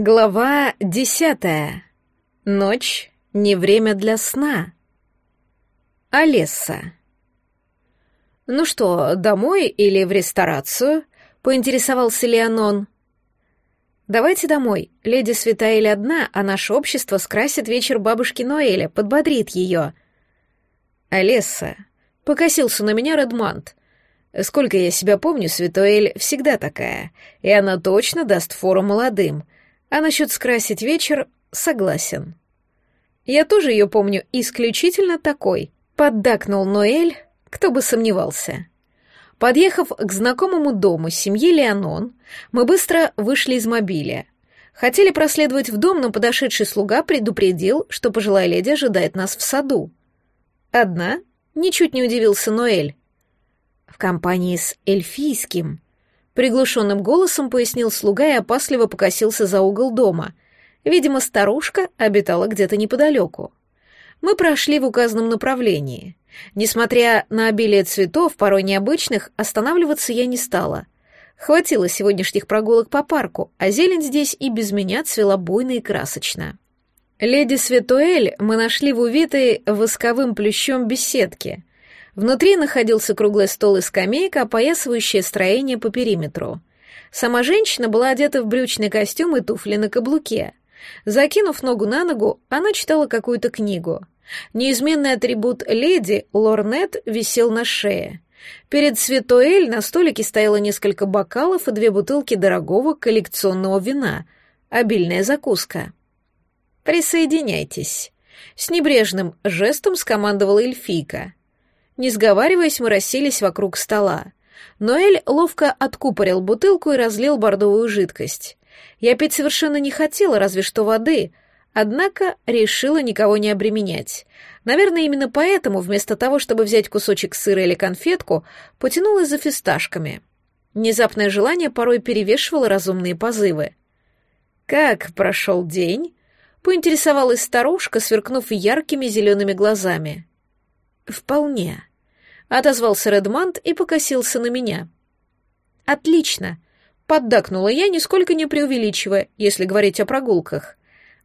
Глава десятая. Ночь — не время для сна. Олеса. «Ну что, домой или в ресторацию?» — поинтересовался Леонон. «Давайте домой. Леди Светаэль одна, а наше общество скрасит вечер бабушки Ноэля, подбодрит ее». «Олеса», — покосился на меня Редмант. «Сколько я себя помню, Светуэль всегда такая, и она точно даст фору молодым». А насчет скрасить вечер согласен. Я тоже ее помню исключительно такой. Поддакнул Ноэль, кто бы сомневался. Подъехав к знакомому дому семьи Леонон, мы быстро вышли из мобиля. Хотели проследовать в дом, но подошедший слуга предупредил, что пожилая леди ожидает нас в саду. Одна ничуть не удивился Ноэль. В компании с эльфийским Приглушенным голосом пояснил слуга и опасливо покосился за угол дома. Видимо, старушка обитала где-то неподалеку. Мы прошли в указанном направлении. Несмотря на обилие цветов, порой необычных, останавливаться я не стала. Хватило сегодняшних прогулок по парку, а зелень здесь и без меня цвела буйно и красочно. Леди Светуэль мы нашли в увитой восковым плющом беседке. Внутри находился круглый стол и скамейка, опоясывающая строение по периметру. Сама женщина была одета в брючный костюм и туфли на каблуке. Закинув ногу на ногу, она читала какую-то книгу. Неизменный атрибут леди, лорнет, висел на шее. Перед Светуэль на столике стояло несколько бокалов и две бутылки дорогого коллекционного вина. Обильная закуска. «Присоединяйтесь», — с небрежным жестом скомандовала эльфийка. Не сговариваясь, мы расселись вокруг стола. Ноэль ловко откупорил бутылку и разлил бордовую жидкость. Я пить совершенно не хотела, разве что воды, однако решила никого не обременять. Наверное, именно поэтому, вместо того, чтобы взять кусочек сыра или конфетку, потянулась за фисташками. Внезапное желание порой перевешивало разумные позывы. «Как прошел день?» — поинтересовалась старушка, сверкнув яркими зелеными глазами. «Вполне», Отозвался Редмант и покосился на меня. «Отлично!» — поддакнула я, нисколько не преувеличивая, если говорить о прогулках.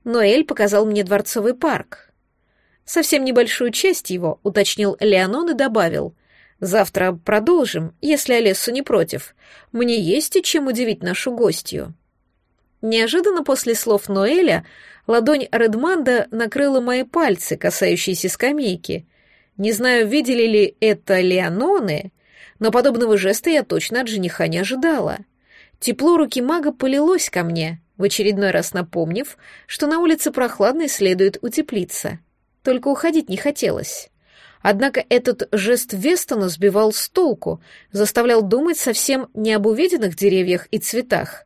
Ноэль показал мне дворцовый парк. Совсем небольшую часть его, уточнил Леонон и добавил. «Завтра продолжим, если Олессу не против. Мне есть и чем удивить нашу гостью». Неожиданно после слов Ноэля ладонь Редманда накрыла мои пальцы, касающиеся скамейки, не знаю, видели ли это Леононы, но подобного жеста я точно от жениха не ожидала. Тепло руки мага полилось ко мне, в очередной раз напомнив, что на улице прохладно и следует утеплиться. Только уходить не хотелось. Однако этот жест Вестона сбивал с толку, заставлял думать совсем не об увиденных деревьях и цветах,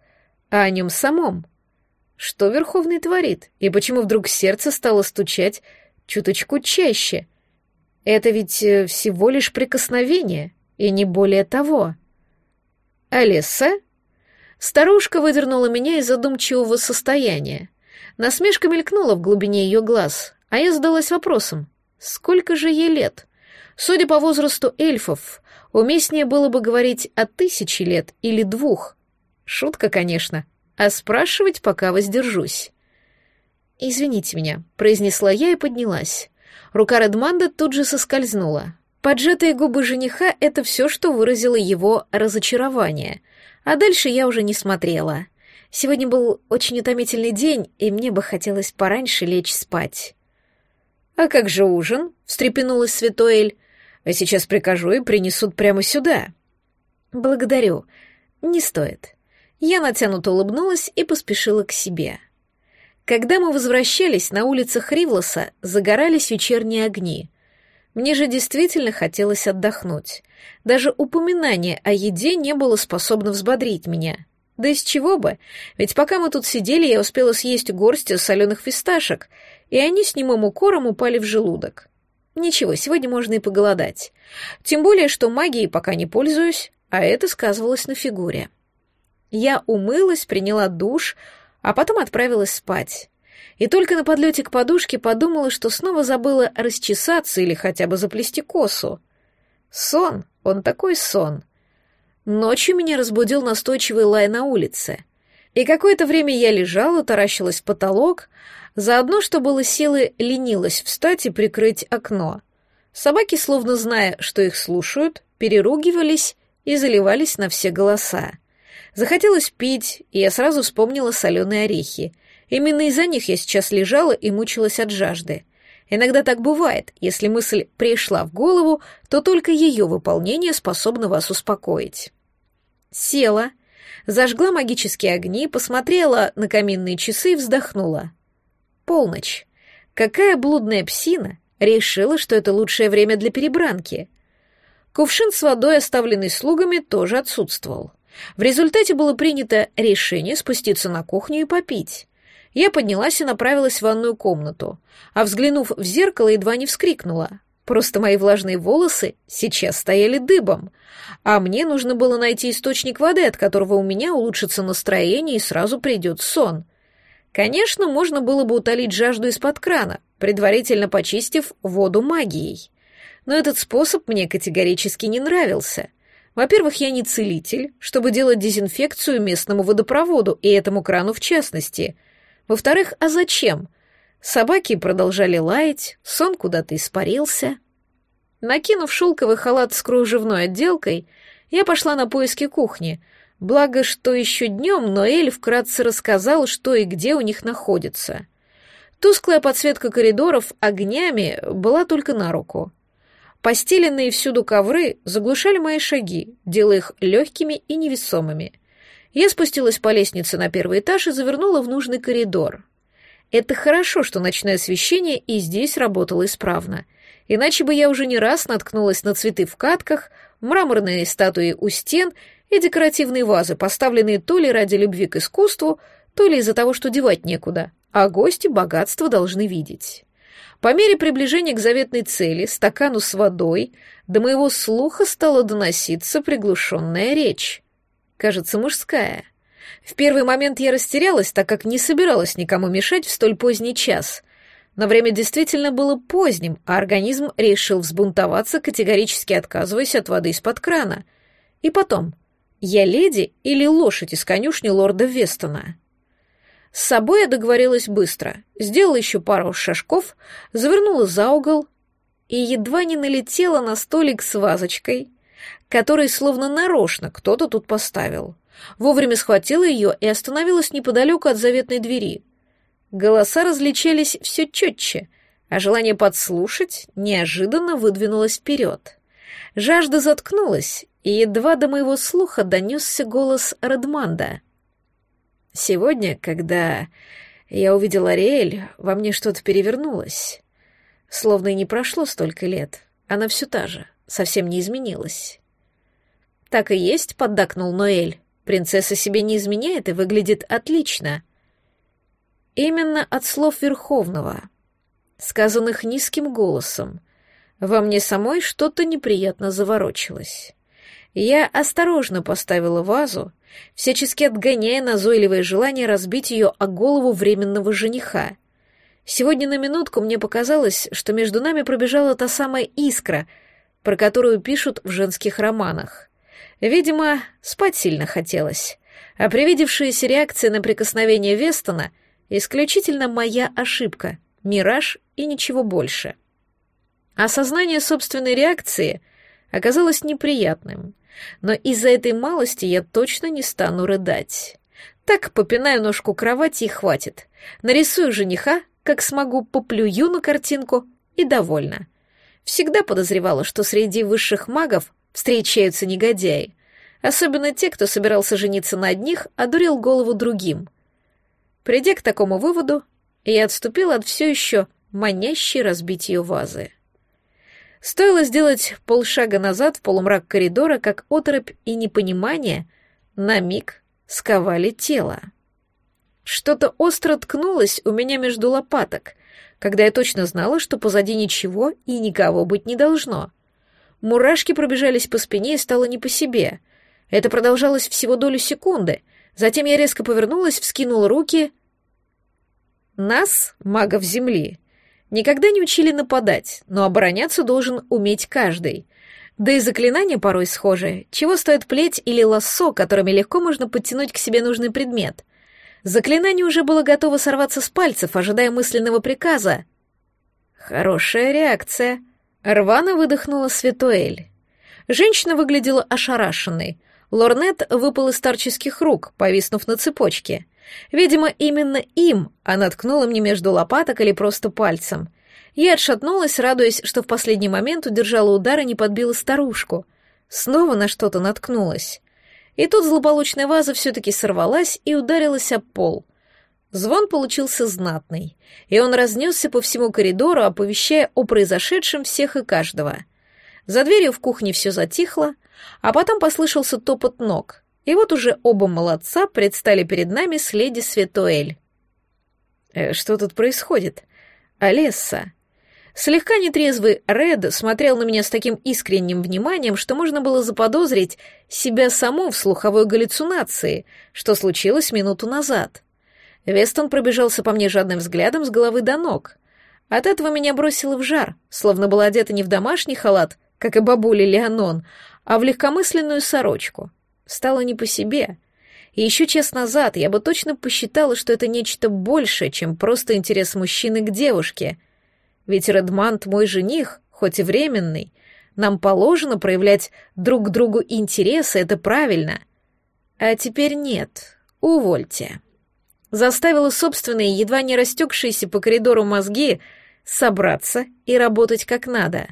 а о нем самом. Что Верховный творит, и почему вдруг сердце стало стучать чуточку чаще — это ведь э, всего лишь прикосновение, и не более того. Алиса? Старушка выдернула меня из задумчивого состояния. Насмешка мелькнула в глубине ее глаз, а я задалась вопросом, сколько же ей лет? Судя по возрасту эльфов, уместнее было бы говорить о тысяче лет или двух. Шутка, конечно, а спрашивать пока воздержусь. «Извините меня», — произнесла я и поднялась. Рука Редманда тут же соскользнула. Поджатые губы жениха — это все, что выразило его разочарование. А дальше я уже не смотрела. Сегодня был очень утомительный день, и мне бы хотелось пораньше лечь спать. «А как же ужин?» — встрепенулась Светоэль. «А сейчас прикажу и принесут прямо сюда». «Благодарю. Не стоит». Я натянуто улыбнулась и поспешила к себе. Когда мы возвращались, на улицах Ривлоса загорались вечерние огни. Мне же действительно хотелось отдохнуть. Даже упоминание о еде не было способно взбодрить меня. Да из чего бы? Ведь пока мы тут сидели, я успела съесть горсть соленых фисташек, и они с немым укором упали в желудок. Ничего, сегодня можно и поголодать. Тем более, что магией пока не пользуюсь, а это сказывалось на фигуре. Я умылась, приняла душ, а потом отправилась спать. И только на подлете к подушке подумала, что снова забыла расчесаться или хотя бы заплести косу. Сон, он такой сон. Ночью меня разбудил настойчивый лай на улице. И какое-то время я лежала, таращилась в потолок, заодно, что было силы, ленилась встать и прикрыть окно. Собаки, словно зная, что их слушают, переругивались и заливались на все голоса. Захотелось пить, и я сразу вспомнила соленые орехи. Именно из-за них я сейчас лежала и мучилась от жажды. Иногда так бывает, если мысль пришла в голову, то только ее выполнение способно вас успокоить. Села, зажгла магические огни, посмотрела на каминные часы и вздохнула. Полночь. Какая блудная псина решила, что это лучшее время для перебранки? Кувшин с водой, оставленный слугами, тоже отсутствовал. В результате было принято решение спуститься на кухню и попить. Я поднялась и направилась в ванную комнату, а взглянув в зеркало, едва не вскрикнула. Просто мои влажные волосы сейчас стояли дыбом, а мне нужно было найти источник воды, от которого у меня улучшится настроение и сразу придет сон. Конечно, можно было бы утолить жажду из-под крана, предварительно почистив воду магией. Но этот способ мне категорически не нравился. Во-первых, я не целитель, чтобы делать дезинфекцию местному водопроводу и этому крану в частности. Во-вторых, а зачем? Собаки продолжали лаять, сон куда-то испарился. Накинув шелковый халат с кружевной отделкой, я пошла на поиски кухни, благо, что еще днем Ноэль вкратце рассказал, что и где у них находится. Тусклая подсветка коридоров огнями была только на руку. Постеленные всюду ковры заглушали мои шаги, делая их легкими и невесомыми. Я спустилась по лестнице на первый этаж и завернула в нужный коридор. Это хорошо, что ночное освещение и здесь работало исправно. Иначе бы я уже не раз наткнулась на цветы в катках, мраморные статуи у стен и декоративные вазы, поставленные то ли ради любви к искусству, то ли из-за того, что девать некуда, а гости богатство должны видеть. По мере приближения к заветной цели, стакану с водой, до моего слуха стала доноситься приглушенная речь. Кажется, мужская. В первый момент я растерялась, так как не собиралась никому мешать в столь поздний час. Но время действительно было поздним, а организм решил взбунтоваться, категорически отказываясь от воды из-под крана. И потом, я леди или лошадь из конюшни лорда Вестона? С собой я договорилась быстро, сделала еще пару шажков, завернула за угол и едва не налетела на столик с вазочкой, который словно нарочно кто-то тут поставил. Вовремя схватила ее и остановилась неподалеку от заветной двери. Голоса различались все четче, а желание подслушать неожиданно выдвинулось вперед. Жажда заткнулась, и едва до моего слуха донесся голос Редманда. Сегодня, когда я увидела Ариэль, во мне что-то перевернулось. Словно и не прошло столько лет. Она все та же, совсем не изменилась. «Так и есть», — поддакнул Ноэль. «Принцесса себе не изменяет и выглядит отлично». Именно от слов Верховного, сказанных низким голосом, во мне самой что-то неприятно заворочилось. Я осторожно поставила вазу, всячески отгоняя назойливое желание разбить ее о голову временного жениха. Сегодня на минутку мне показалось, что между нами пробежала та самая искра, про которую пишут в женских романах. Видимо, спать сильно хотелось, а привидевшаяся реакция на прикосновение Вестона — исключительно моя ошибка, мираж и ничего больше. Осознание собственной реакции оказалось неприятным — но из-за этой малости я точно не стану рыдать. Так попинаю ножку кровати и хватит. Нарисую жениха, как смогу, поплюю на картинку и довольна. Всегда подозревала, что среди высших магов встречаются негодяи, особенно те, кто собирался жениться на одних, а дурил голову другим. Придя к такому выводу, я отступила от все еще манящей разбить ее вазы. Стоило сделать полшага назад в полумрак коридора, как оторопь и непонимание на миг сковали тело. Что-то остро ткнулось у меня между лопаток, когда я точно знала, что позади ничего и никого быть не должно. Мурашки пробежались по спине и стало не по себе. Это продолжалось всего долю секунды. Затем я резко повернулась, вскинула руки. Нас, магов Земли, Никогда не учили нападать, но обороняться должен уметь каждый. Да и заклинания порой схожи. Чего стоит плеть или лассо, которыми легко можно подтянуть к себе нужный предмет? Заклинание уже было готово сорваться с пальцев, ожидая мысленного приказа. Хорошая реакция. Рвано выдохнула Светуэль. Женщина выглядела ошарашенной. Лорнет выпал из старческих рук, повиснув на цепочке. Видимо, именно им она ткнула мне между лопаток или просто пальцем. Я отшатнулась, радуясь, что в последний момент удержала удар и не подбила старушку. Снова на что-то наткнулась. И тут злополучная ваза все-таки сорвалась и ударилась об пол. Звон получился знатный, и он разнесся по всему коридору, оповещая о произошедшем всех и каждого. За дверью в кухне все затихло, а потом послышался топот ног, и вот уже оба молодца предстали перед нами с леди Светуэль. «Э, «Что тут происходит? Олесса?» Слегка нетрезвый Ред смотрел на меня с таким искренним вниманием, что можно было заподозрить себя саму в слуховой галлюцинации, что случилось минуту назад. Вестон пробежался по мне жадным взглядом с головы до ног. От этого меня бросило в жар, словно была одета не в домашний халат, как и бабуля Леонон, а в легкомысленную сорочку. Стало не по себе. И еще час назад я бы точно посчитала, что это нечто большее, чем просто интерес мужчины к девушке — ведь Редмант мой жених, хоть и временный. Нам положено проявлять друг к другу интересы, это правильно. А теперь нет, увольте. Заставила собственные, едва не растекшиеся по коридору мозги собраться и работать как надо.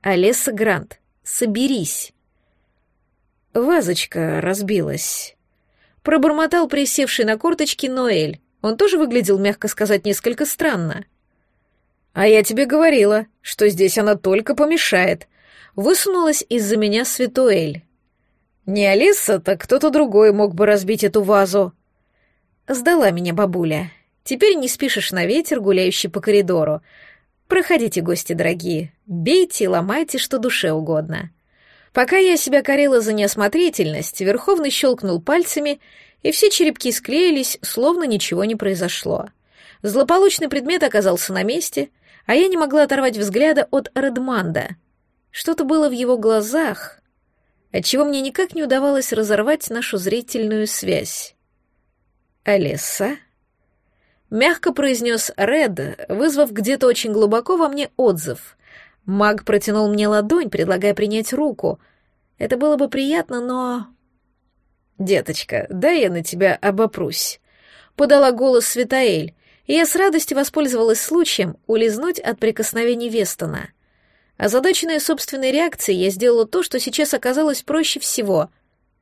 Олеса Грант, соберись. Вазочка разбилась. Пробормотал присевший на корточки Ноэль. Он тоже выглядел, мягко сказать, несколько странно. — «А я тебе говорила, что здесь она только помешает», — высунулась из-за меня Светуэль. «Не Алиса, так кто-то другой мог бы разбить эту вазу». Сдала меня бабуля. Теперь не спишешь на ветер, гуляющий по коридору. Проходите, гости дорогие, бейте и ломайте, что душе угодно. Пока я себя корила за неосмотрительность, Верховный щелкнул пальцами, и все черепки склеились, словно ничего не произошло. Злополучный предмет оказался на месте — а я не могла оторвать взгляда от Редманда. Что-то было в его глазах, отчего мне никак не удавалось разорвать нашу зрительную связь. «Алиса?» Мягко произнес Ред, вызвав где-то очень глубоко во мне отзыв. Маг протянул мне ладонь, предлагая принять руку. Это было бы приятно, но... «Деточка, дай я на тебя обопрусь», — подала голос Светаэль, и я с радостью воспользовалась случаем улизнуть от прикосновений Вестона. Озадаченная собственной реакцией, я сделала то, что сейчас оказалось проще всего.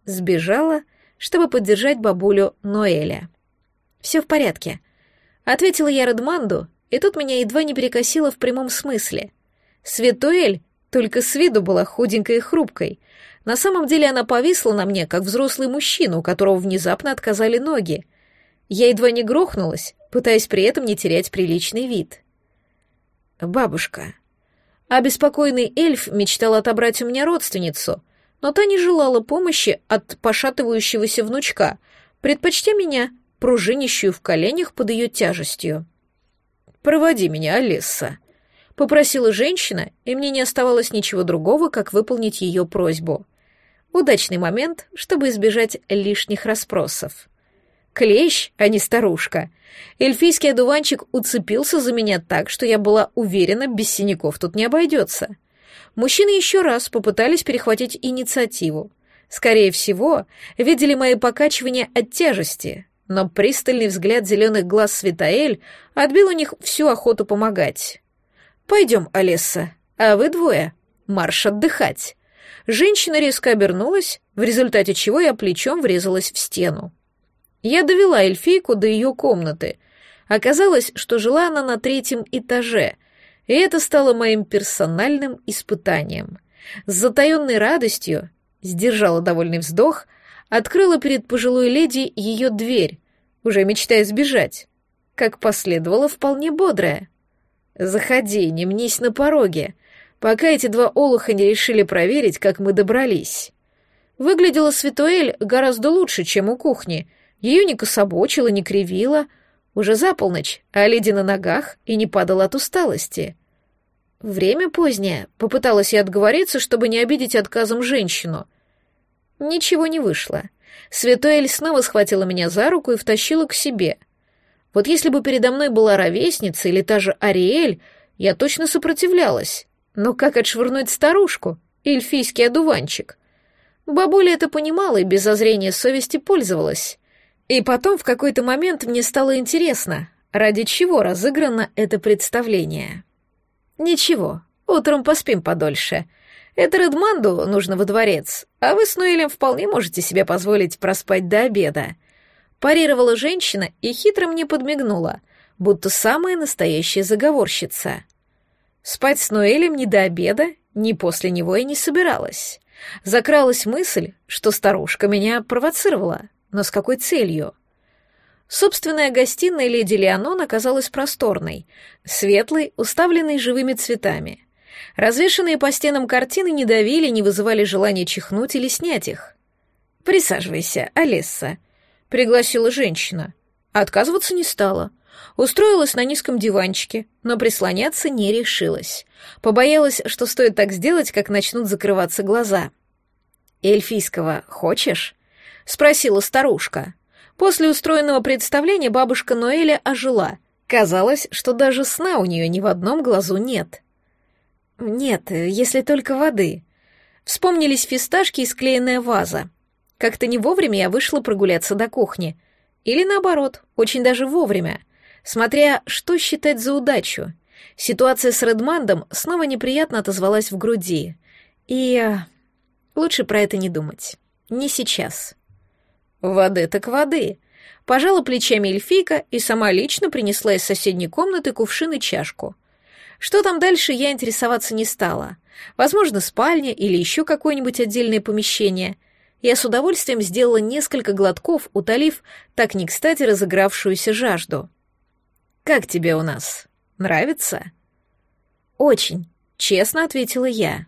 Сбежала, чтобы поддержать бабулю Ноэля. «Все в порядке», — ответила я Редманду, и тут меня едва не перекосило в прямом смысле. Светуэль только с виду была худенькой и хрупкой. На самом деле она повисла на мне, как взрослый мужчина, у которого внезапно отказали ноги. Я едва не грохнулась, пытаясь при этом не терять приличный вид. «Бабушка». Обеспокоенный эльф мечтал отобрать у меня родственницу, но та не желала помощи от пошатывающегося внучка, предпочтя меня, пружинищую в коленях под ее тяжестью. «Проводи меня, Алиса», — попросила женщина, и мне не оставалось ничего другого, как выполнить ее просьбу. Удачный момент, чтобы избежать лишних расспросов. Клещ, а не старушка. Эльфийский одуванчик уцепился за меня так, что я была уверена, без синяков тут не обойдется. Мужчины еще раз попытались перехватить инициативу. Скорее всего, видели мои покачивания от тяжести, но пристальный взгляд зеленых глаз Светаэль отбил у них всю охоту помогать. «Пойдем, Алисса, а вы двое, марш отдыхать». Женщина резко обернулась, в результате чего я плечом врезалась в стену. Я довела эльфийку до ее комнаты. Оказалось, что жила она на третьем этаже, и это стало моим персональным испытанием. С затаенной радостью, сдержала довольный вздох, открыла перед пожилой леди ее дверь, уже мечтая сбежать, как последовало вполне бодрое. «Заходи, не мнись на пороге», пока эти два олуха не решили проверить, как мы добрались. Выглядела Светуэль гораздо лучше, чем у кухни — ее не кособочило, не кривило. Уже за полночь, а леди на ногах и не падала от усталости. Время позднее. Попыталась я отговориться, чтобы не обидеть отказом женщину. Ничего не вышло. Светуэль снова схватила меня за руку и втащила к себе. Вот если бы передо мной была ровесница или та же Ариэль, я точно сопротивлялась. Но как отшвырнуть старушку, эльфийский одуванчик? Бабуля это понимала и без зазрения совести пользовалась. И потом в какой-то момент мне стало интересно, ради чего разыграно это представление. Ничего, утром поспим подольше. Это Редманду нужно во дворец, а вы с Ноэлем вполне можете себе позволить проспать до обеда. Парировала женщина и хитро мне подмигнула, будто самая настоящая заговорщица. Спать с Ноэлем ни до обеда, ни после него я не собиралась. Закралась мысль, что старушка меня провоцировала, но с какой целью? Собственная гостиная леди Леонон оказалась просторной, светлой, уставленной живыми цветами. Развешанные по стенам картины не давили, не вызывали желания чихнуть или снять их. «Присаживайся, Алисса», — пригласила женщина. Отказываться не стала — Устроилась на низком диванчике, но прислоняться не решилась. Побоялась, что стоит так сделать, как начнут закрываться глаза. «Эльфийского хочешь?» — спросила старушка. После устроенного представления бабушка Ноэля ожила. Казалось, что даже сна у нее ни в одном глазу нет. «Нет, если только воды». Вспомнились фисташки и склеенная ваза. Как-то не вовремя я вышла прогуляться до кухни. Или наоборот, очень даже вовремя — Смотря, что считать за удачу. Ситуация с Редмандом снова неприятно отозвалась в груди. И э, лучше про это не думать. Не сейчас. Воды так воды. Пожала плечами эльфийка и сама лично принесла из соседней комнаты кувшин и чашку. Что там дальше, я интересоваться не стала. Возможно, спальня или еще какое-нибудь отдельное помещение. Я с удовольствием сделала несколько глотков, утолив так не кстати разыгравшуюся жажду. «Как тебе у нас? Нравится?» «Очень», — честно ответила я.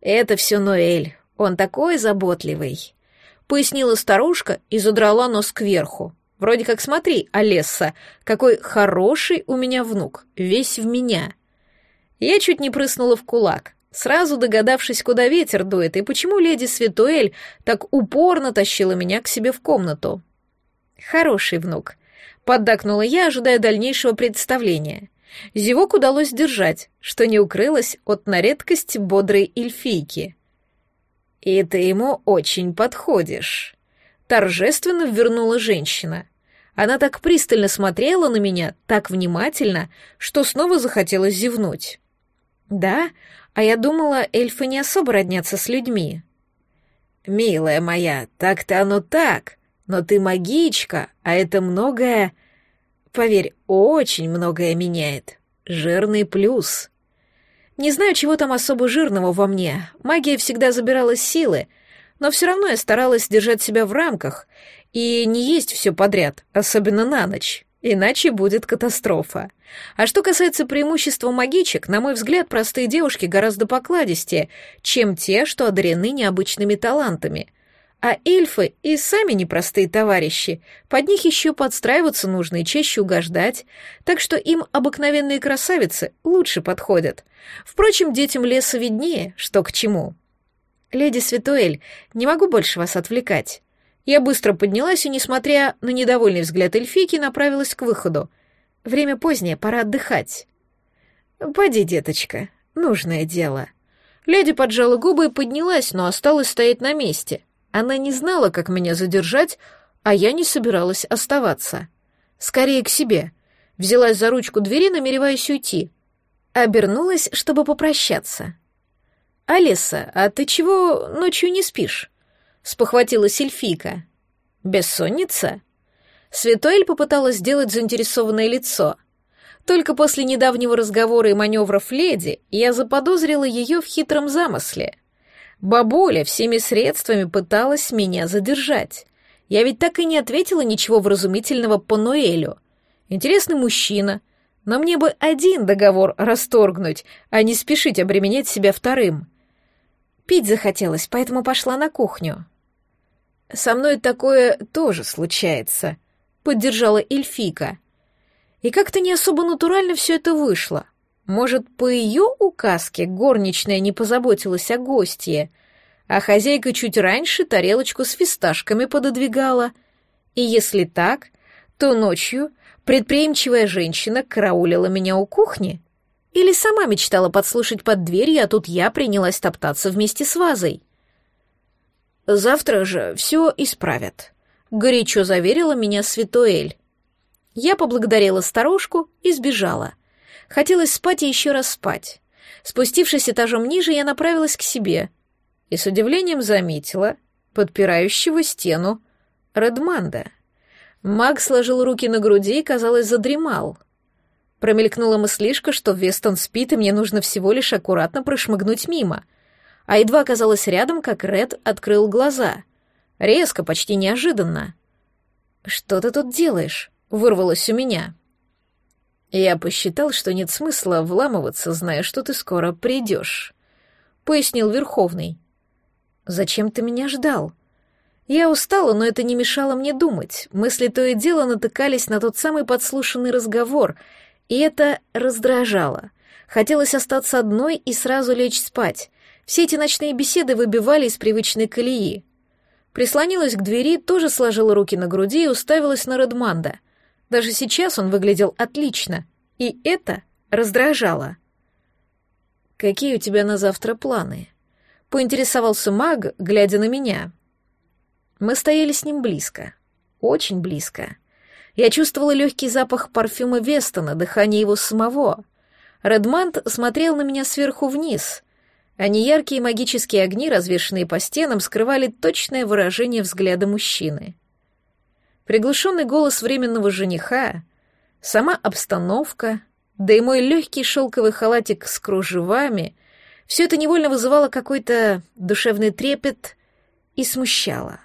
«Это все Ноэль, он такой заботливый», — пояснила старушка и задрала нос кверху. «Вроде как смотри, Олесса, какой хороший у меня внук, весь в меня». Я чуть не прыснула в кулак, сразу догадавшись, куда ветер дует и почему леди Светуэль так упорно тащила меня к себе в комнату. «Хороший внук», Поддакнула я, ожидая дальнейшего представления. Зевок удалось держать, что не укрылось от на редкость бодрой эльфийки. «И ты ему очень подходишь», — торжественно вернула женщина. Она так пристально смотрела на меня, так внимательно, что снова захотелось зевнуть. «Да, а я думала, эльфы не особо роднятся с людьми». «Милая моя, так-то оно так», но ты магичка, а это многое... Поверь, очень многое меняет. Жирный плюс. Не знаю, чего там особо жирного во мне. Магия всегда забирала силы, но все равно я старалась держать себя в рамках и не есть все подряд, особенно на ночь. Иначе будет катастрофа. А что касается преимущества магичек, на мой взгляд, простые девушки гораздо покладистее, чем те, что одарены необычными талантами. А эльфы и сами непростые товарищи, под них еще подстраиваться нужно и чаще угождать, так что им обыкновенные красавицы лучше подходят. Впрочем, детям леса виднее, что к чему. «Леди Светуэль, не могу больше вас отвлекать». Я быстро поднялась и, несмотря на недовольный взгляд эльфийки, направилась к выходу. Время позднее, пора отдыхать. «Поди, деточка, нужное дело». Леди поджала губы и поднялась, но осталась стоять на месте. Она не знала, как меня задержать, а я не собиралась оставаться. Скорее к себе. Взялась за ручку двери, намереваясь уйти. Обернулась, чтобы попрощаться. «Алиса, а ты чего ночью не спишь?» — спохватила Сильфика. «Бессонница?» Светоэль попыталась сделать заинтересованное лицо. Только после недавнего разговора и маневров леди я заподозрила ее в хитром замысле — Бабуля всеми средствами пыталась меня задержать. Я ведь так и не ответила ничего вразумительного по Ноэлю. Интересный мужчина, но мне бы один договор расторгнуть, а не спешить обременять себя вторым. Пить захотелось, поэтому пошла на кухню. «Со мной такое тоже случается», — поддержала Эльфика. И как-то не особо натурально все это вышло. Может, по ее указке горничная не позаботилась о гостье, а хозяйка чуть раньше тарелочку с фисташками пододвигала. И если так, то ночью предприимчивая женщина караулила меня у кухни. Или сама мечтала подслушать под дверью, а тут я принялась топтаться вместе с вазой. «Завтра же все исправят», — горячо заверила меня Светуэль. Я поблагодарила старушку и сбежала. Хотелось спать и еще раз спать. Спустившись этажом ниже, я направилась к себе и с удивлением заметила подпирающего стену Редманда. Маг сложил руки на груди и, казалось, задремал. Промелькнула мыслишка, что Вестон спит, и мне нужно всего лишь аккуратно прошмыгнуть мимо. А едва оказалась рядом, как Ред открыл глаза. Резко, почти неожиданно. «Что ты тут делаешь?» — вырвалось у меня. «Я посчитал, что нет смысла вламываться, зная, что ты скоро придешь», — пояснил Верховный. «Зачем ты меня ждал?» Я устала, но это не мешало мне думать. Мысли то и дело натыкались на тот самый подслушанный разговор, и это раздражало. Хотелось остаться одной и сразу лечь спать. Все эти ночные беседы выбивали из привычной колеи. Прислонилась к двери, тоже сложила руки на груди и уставилась на Редманда. Даже сейчас он выглядел отлично, и это раздражало. «Какие у тебя на завтра планы?» — поинтересовался маг, глядя на меня. Мы стояли с ним близко, очень близко. Я чувствовала легкий запах парфюма Вестона, дыхание его самого. Редмант смотрел на меня сверху вниз, а неяркие магические огни, развешанные по стенам, скрывали точное выражение взгляда мужчины. Приглушенный голос временного жениха, сама обстановка, да и мой легкий шелковый халатик с кружевами — все это невольно вызывало какой-то душевный трепет и смущало.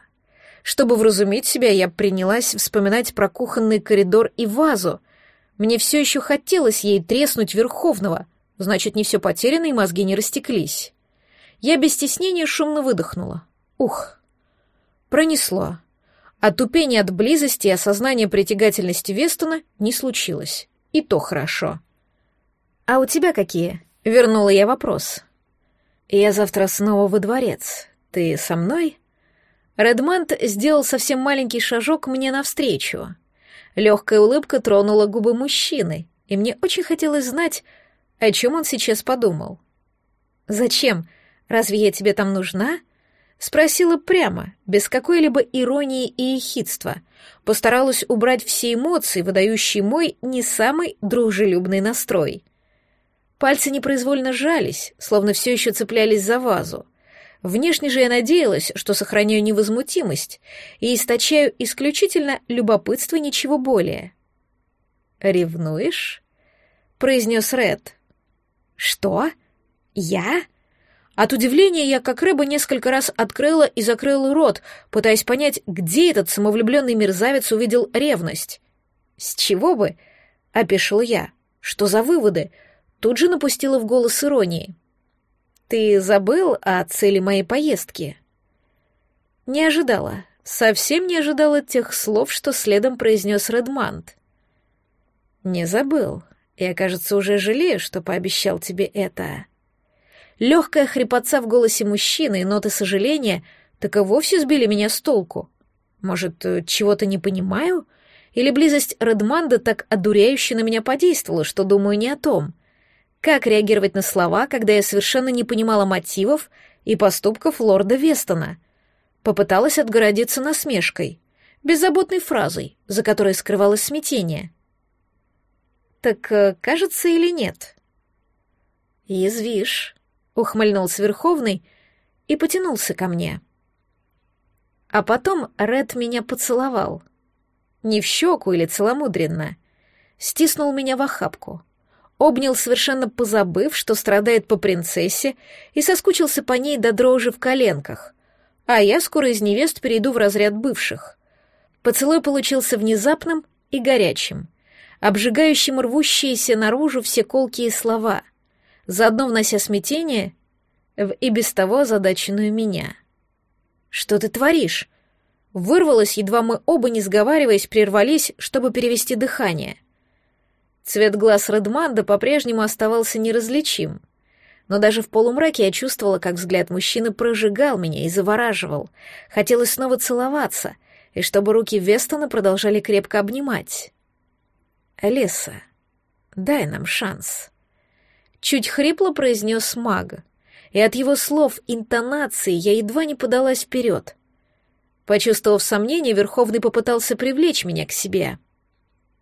Чтобы вразумить себя, я принялась вспоминать про кухонный коридор и вазу. Мне все еще хотелось ей треснуть Верховного, значит, не все потеряно и мозги не растеклись. Я без стеснения шумно выдохнула. Ух, пронесло. А тупение от близости и осознания притягательности Вестона не случилось. И то хорошо. «А у тебя какие?» — вернула я вопрос. «Я завтра снова во дворец. Ты со мной?» Редмонд сделал совсем маленький шажок мне навстречу. Легкая улыбка тронула губы мужчины, и мне очень хотелось знать, о чем он сейчас подумал. «Зачем? Разве я тебе там нужна?» Спросила прямо, без какой-либо иронии и ехидства. Постаралась убрать все эмоции, выдающие мой не самый дружелюбный настрой. Пальцы непроизвольно сжались, словно все еще цеплялись за вазу. Внешне же я надеялась, что сохраняю невозмутимость и источаю исключительно любопытство ничего более. «Ревнуешь?» — произнес Ред. «Что? Я?» От удивления я, как рыба, несколько раз открыла и закрыла рот, пытаясь понять, где этот самовлюбленный мерзавец увидел ревность. «С чего бы?» — опешил я. «Что за выводы? Тут же напустила в голос иронии. «Ты забыл о цели моей поездки?» Не ожидала, совсем не ожидала тех слов, что следом произнес Редмант. «Не забыл. Я, кажется, уже жалею, что пообещал тебе это». Легкая хрипотца в голосе мужчины и ноты сожаления так и вовсе сбили меня с толку. Может, чего-то не понимаю? Или близость Редманда так одуряюще на меня подействовала, что думаю не о том? Как реагировать на слова, когда я совершенно не понимала мотивов и поступков лорда Вестона? Попыталась отгородиться насмешкой, беззаботной фразой, за которой скрывалось смятение. «Так, э, кажется, или нет?» «Язвишь», — ухмыльнулся Верховный и потянулся ко мне. А потом Ред меня поцеловал. Не в щеку или целомудренно. Стиснул меня в охапку — обнял совершенно позабыв, что страдает по принцессе, и соскучился по ней до дрожи в коленках. А я скоро из невест перейду в разряд бывших. Поцелуй получился внезапным и горячим, обжигающим рвущиеся наружу все колкие слова, заодно внося смятение в и без того озадаченную меня. «Что ты творишь?» Вырвалось, едва мы оба, не сговариваясь, прервались, чтобы перевести дыхание. Цвет глаз Редманда по-прежнему оставался неразличим. Но даже в полумраке я чувствовала, как взгляд мужчины прожигал меня и завораживал. Хотелось снова целоваться, и чтобы руки Вестона продолжали крепко обнимать. «Алиса, дай нам шанс», — чуть хрипло произнес маг, и от его слов, интонации я едва не подалась вперед. Почувствовав сомнение, Верховный попытался привлечь меня к себе.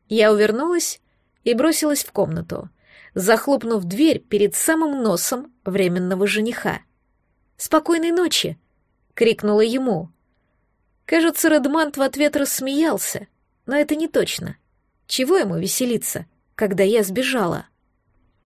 Я увернулась и бросилась в комнату, захлопнув дверь перед самым носом временного жениха. «Спокойной ночи!» — крикнула ему. Кажется, Редмант в ответ рассмеялся, но это не точно. Чего ему веселиться, когда я сбежала?